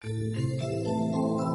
どうか?